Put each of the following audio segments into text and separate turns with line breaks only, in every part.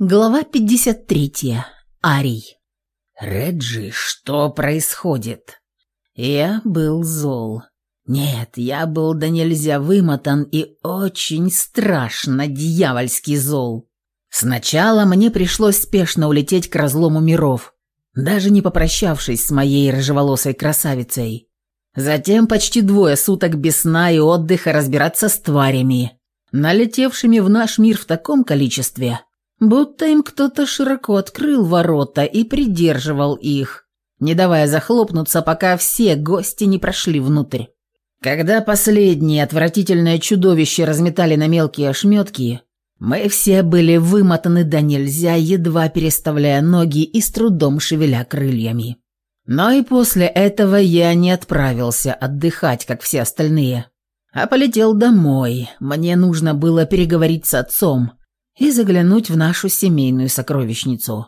Глава 53. Арий.
«Реджи, что происходит?» Я был зол. Нет, я был да нельзя вымотан и очень страшно дьявольский зол. Сначала мне пришлось спешно улететь к разлому миров, даже не попрощавшись с моей рыжеволосой красавицей. Затем почти двое суток без сна и отдыха разбираться с тварями, налетевшими в наш мир в таком количестве – будто им кто-то широко открыл ворота и придерживал их, не давая захлопнуться, пока все гости не прошли внутрь. Когда последнее отвратительное чудовище разметали на мелкие ошметки, мы все были вымотаны до нельзя, едва переставляя ноги и с трудом шевеля крыльями. Но и после этого я не отправился отдыхать, как все остальные, а полетел домой. Мне нужно было переговорить с отцом и заглянуть в нашу семейную сокровищницу.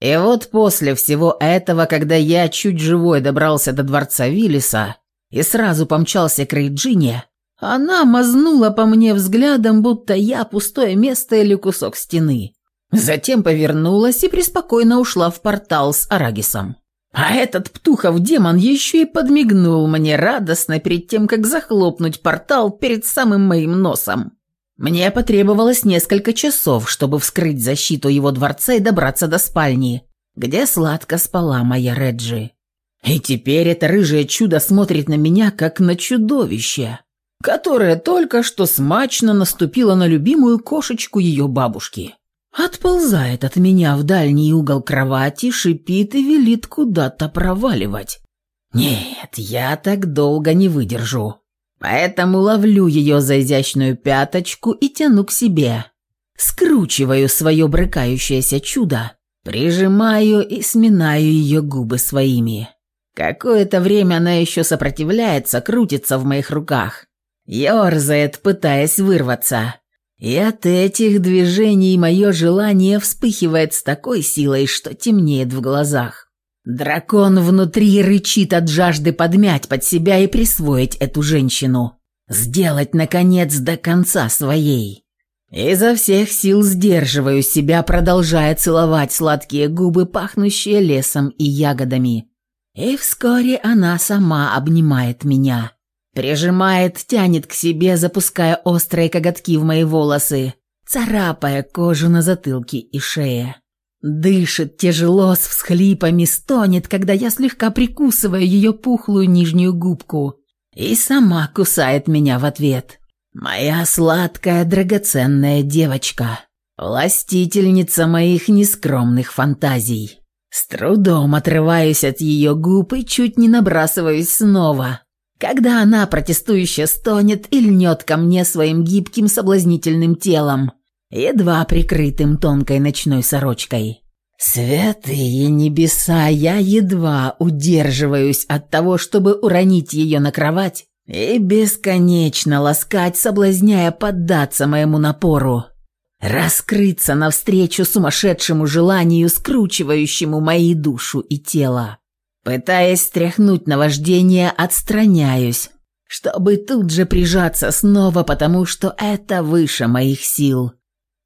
И вот после всего этого, когда я чуть живой добрался до дворца Виллиса и сразу помчался к Рейджине, она мазнула по мне взглядом, будто я пустое место или кусок стены. Затем повернулась и преспокойно ушла в портал с Арагисом. А этот Птухов-демон еще и подмигнул мне радостно перед тем, как захлопнуть портал перед самым моим носом. Мне потребовалось несколько часов, чтобы вскрыть защиту его дворца и добраться до спальни, где сладко спала моя Реджи. И теперь это рыжее чудо смотрит на меня, как на чудовище, которое только что смачно наступило на любимую кошечку ее бабушки. Отползает от меня в дальний угол кровати, шипит и велит куда-то проваливать. Нет, я так долго не выдержу. Поэтому ловлю ее за изящную пяточку и тяну к себе. Скручиваю свое брыкающееся чудо, прижимаю и сминаю ее губы своими. Какое-то время она еще сопротивляется, крутится в моих руках. Ёрзает, пытаясь вырваться. И от этих движений мое желание вспыхивает с такой силой, что темнеет в глазах. Дракон внутри рычит от жажды подмять под себя и присвоить эту женщину. Сделать, наконец, до конца своей. Изо всех сил сдерживаю себя, продолжая целовать сладкие губы, пахнущие лесом и ягодами. И вскоре она сама обнимает меня. Прижимает, тянет к себе, запуская острые коготки в мои волосы, царапая кожу на затылке и шее. Дышит тяжело, с всхлипами, стонет, когда я слегка прикусываю ее пухлую нижнюю губку и сама кусает меня в ответ. «Моя сладкая, драгоценная девочка, властительница моих нескромных фантазий». С трудом отрываюсь от ее губ и чуть не набрасываюсь снова, когда она протестующе стонет и льнет ко мне своим гибким соблазнительным телом, едва прикрытым тонкой ночной сорочкой. «Святые небеса, я едва удерживаюсь от того, чтобы уронить ее на кровать и бесконечно ласкать, соблазняя поддаться моему напору, раскрыться навстречу сумасшедшему желанию, скручивающему мои душу и тело. Пытаясь стряхнуть наваждение, отстраняюсь, чтобы тут же прижаться снова, потому что это выше моих сил».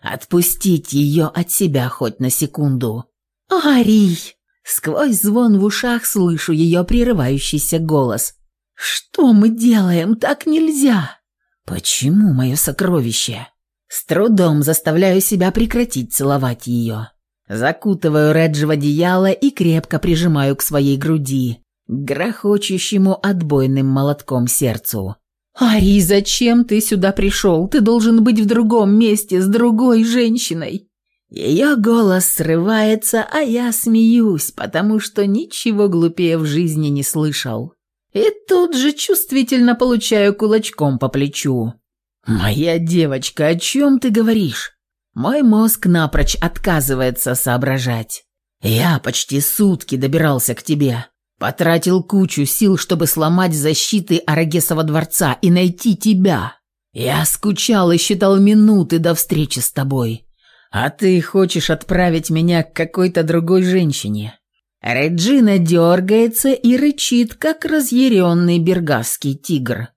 Отпустить ее от себя хоть на секунду. «Арий!» Сквозь звон в ушах слышу ее прерывающийся голос. «Что мы делаем? Так нельзя!» «Почему мое сокровище?» С трудом заставляю себя прекратить целовать ее. Закутываю Реджи в одеяло и крепко прижимаю к своей груди, грохочущему отбойным молотком сердцу. «Арий, зачем ты сюда пришел? Ты должен быть в другом месте, с другой женщиной!» Ее голос срывается, а я смеюсь, потому что ничего глупее в жизни не слышал. И тут же чувствительно получаю кулачком по плечу. «Моя девочка, о чем ты говоришь?» Мой мозг напрочь отказывается соображать. «Я почти сутки добирался к тебе. Потратил кучу сил, чтобы сломать защиты Арагесова дворца и найти тебя. Я скучал и считал минуты до встречи с тобой. А ты хочешь отправить меня к какой-то другой женщине?» Реджина дергается и рычит, как разъяренный бергасский тигр.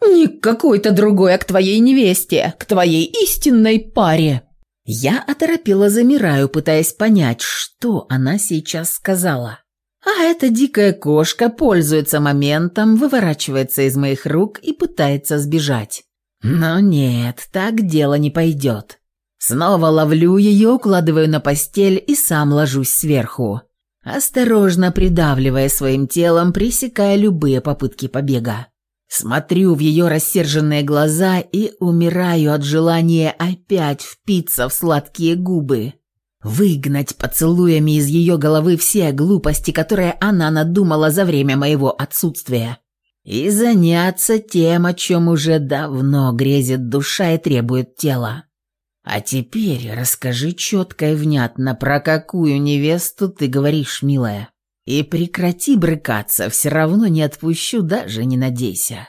«Не к какой-то другой, а к твоей невесте, к твоей истинной паре!» Я оторопело замираю, пытаясь понять, что она сейчас сказала. А эта дикая кошка пользуется моментом, выворачивается из моих рук и пытается сбежать. Но нет, так дело не пойдет. Снова ловлю ее, укладываю на постель и сам ложусь сверху, осторожно придавливая своим телом, пресекая любые попытки побега. Смотрю в ее рассерженные глаза и умираю от желания опять впиться в сладкие губы Выгнать поцелуями из ее головы все глупости, которые она надумала за время моего отсутствия. И заняться тем, о чем уже давно грезит душа и требует тела. А теперь расскажи четко и внятно, про какую невесту ты говоришь, милая. И прекрати брыкаться, все равно не отпущу, даже не надейся.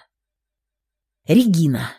Регина.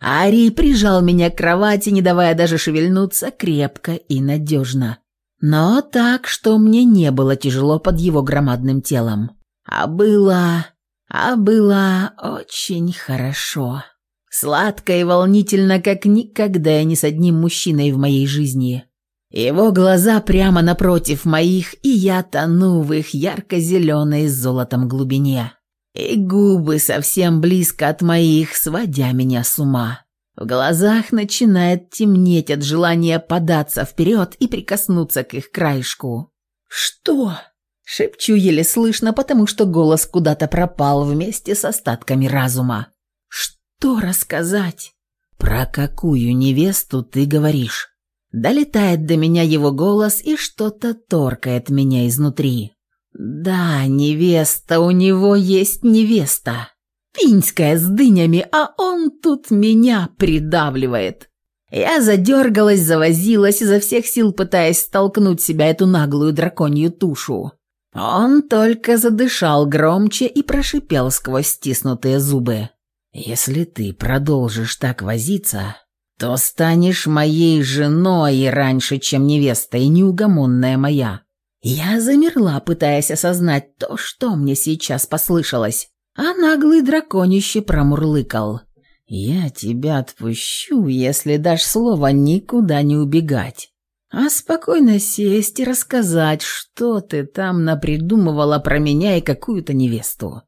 Арий прижал меня к кровати, не давая даже шевельнуться, крепко и надежно. Но так, что мне не было тяжело под его громадным телом. А было... а было очень хорошо. Сладко и волнительно, как никогда я ни с одним мужчиной в моей жизни. Его глаза прямо напротив моих, и я тону в их ярко-зеленой с золотом глубине и губы совсем близко от моих, сводя меня с ума. В глазах начинает темнеть от желания податься вперед и прикоснуться к их краешку. «Что?» – шепчу еле слышно, потому что голос куда-то пропал вместе с остатками разума. «Что рассказать?» «Про какую невесту ты говоришь?» Долетает до меня его голос и что-то торкает меня изнутри. «Да, невеста, у него есть невеста. Пинская с дынями, а он тут меня придавливает». Я задергалась, завозилась, изо всех сил пытаясь столкнуть себя эту наглую драконью тушу. Он только задышал громче и прошипел сквозь стиснутые зубы. «Если ты продолжишь так возиться, то станешь моей женой раньше, чем невеста и неугомонная моя». Я замерла, пытаясь осознать то, что мне сейчас послышалось. А наглый драконище промурлыкал. «Я тебя отпущу, если дашь слово никуда не убегать, а спокойно сесть и рассказать, что ты там напридумывала про меня и какую-то невесту».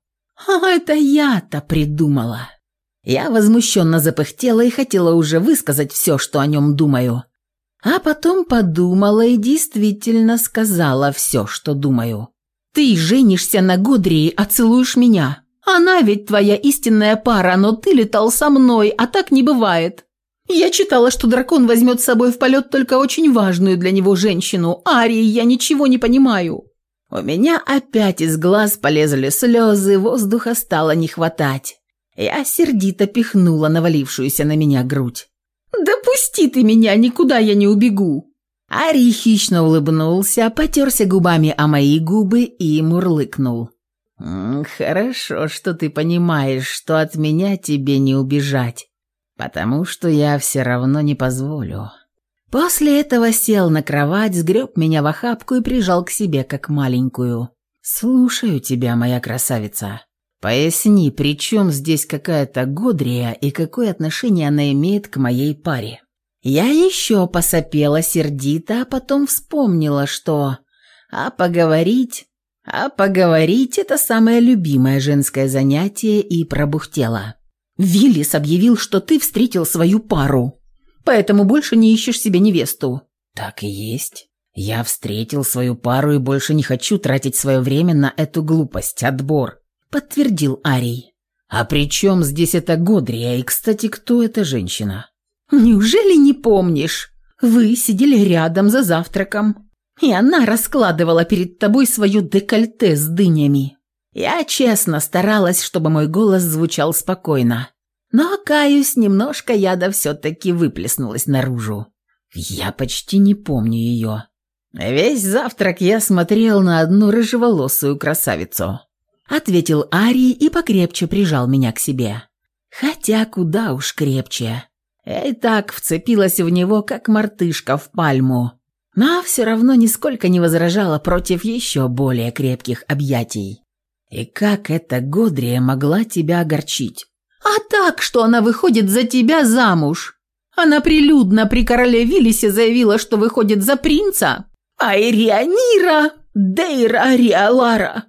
«А это я-то придумала!» Я возмущенно запыхтела и хотела уже высказать все, что о нем думаю. А потом подумала и действительно сказала все, что думаю. «Ты женишься на Годрии, а целуешь меня. Она ведь твоя истинная пара, но ты летал со мной, а так не бывает. Я читала, что дракон возьмет с собой в полет только очень важную для него женщину. Арии, я ничего не понимаю». У меня опять из глаз полезли слезы, воздуха стало не хватать. Я сердито пихнула навалившуюся на меня грудь. «Да пусти ты меня, никуда я не убегу!» Ари хищно улыбнулся, потерся губами о мои губы и мурлыкнул. «Хорошо, что ты понимаешь, что от меня тебе не убежать, потому что я все равно не позволю». После этого сел на кровать, сгреб меня в охапку и прижал к себе, как маленькую. «Слушаю тебя, моя красавица». Поясни, при чем здесь какая-то Годрия и какое отношение она имеет к моей паре? Я еще посопела сердито, а потом вспомнила, что... А поговорить... А поговорить – это самое любимое женское занятие и пробухтела. «Виллис объявил, что ты встретил свою пару, поэтому больше не ищешь себе невесту». «Так и есть. Я встретил свою пару и больше не хочу тратить свое время на эту глупость, отбор. – подтвердил Арий. «А при чем здесь это Годрия? И, кстати, кто эта женщина?» «Неужели не помнишь? Вы сидели рядом за завтраком, и она раскладывала перед тобой свое декольте с дынями. Я честно старалась, чтобы мой голос звучал спокойно. Но, каюсь, немножко яда все-таки выплеснулась наружу. Я почти не помню ее. Весь завтрак я смотрел на одну рыжеволосую красавицу» ответил Арий и покрепче прижал меня к себе. Хотя куда уж крепче. Я и так вцепилась в него, как мартышка в пальму, но все равно нисколько не возражала против еще более крепких объятий. И как эта Годрия могла тебя огорчить? А так, что она выходит за тебя замуж.
Она прилюдно при короле Виллисе заявила, что выходит за принца. Айрианира Дейра Ариалара.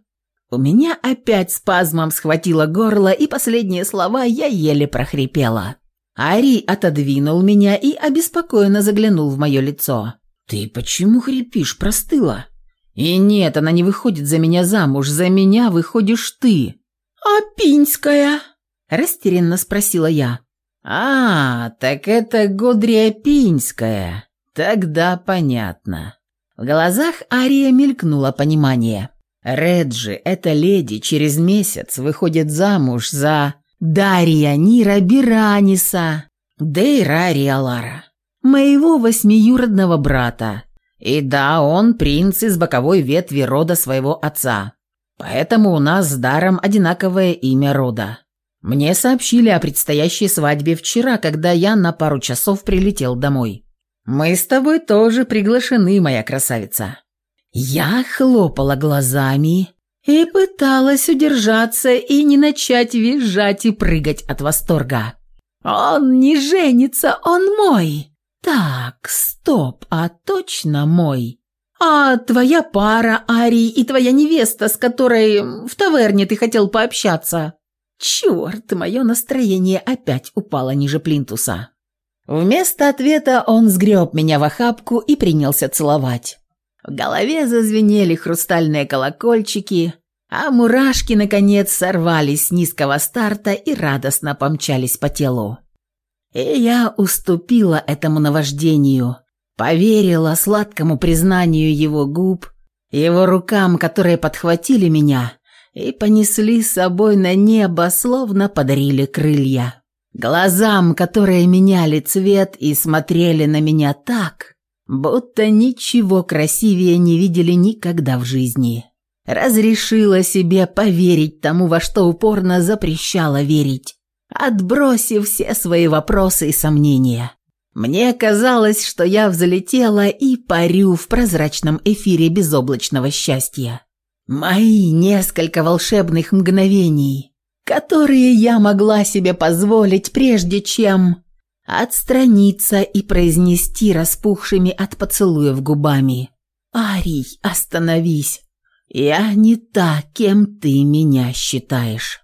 У меня опять спазмом схватило горло, и последние слова я еле прохрипела. Ари отодвинул меня и обеспокоенно заглянул в мое лицо. «Ты почему хрипишь, простыла?» «И нет, она не выходит за меня замуж, за меня выходишь ты». «А Пинская?» – растерянно спросила я. «А, так это Годрия Пинская. Тогда понятно». В глазах Ария мелькнуло понимание. Реджи, эта леди, через месяц выходит замуж за Дарья Нира Бираниса, Дейра Риалара, моего восьмиюродного брата. И да, он принц из боковой ветви рода своего отца. Поэтому у нас с Даром одинаковое имя рода. Мне сообщили о предстоящей свадьбе вчера, когда я на пару часов прилетел домой. Мы с тобой тоже приглашены, моя красавица. Я хлопала глазами и пыталась удержаться и не начать визжать и прыгать от восторга. «Он не женится, он мой!» «Так, стоп, а точно мой!» «А твоя пара, Ари, и твоя невеста, с которой в таверне ты хотел пообщаться?» «Черт, мое настроение опять упало ниже плинтуса!» Вместо ответа он сгреб меня в охапку и принялся целовать. В голове зазвенели хрустальные колокольчики, а мурашки, наконец, сорвались с низкого старта и радостно помчались по телу. И я уступила этому наваждению, поверила сладкому признанию его губ, его рукам, которые подхватили меня и понесли с собой на небо, словно подарили крылья. Глазам, которые меняли цвет и смотрели на меня так, будто ничего красивее не видели никогда в жизни. Разрешила себе поверить тому, во что упорно запрещала верить, отбросив все свои вопросы и сомнения. Мне казалось, что я взлетела и парю в прозрачном эфире безоблачного счастья. Мои несколько волшебных мгновений, которые я могла себе позволить, прежде чем отстраниться и произнести распухшими от поцелуев губами. «Арий, остановись! Я не та, кем ты меня считаешь».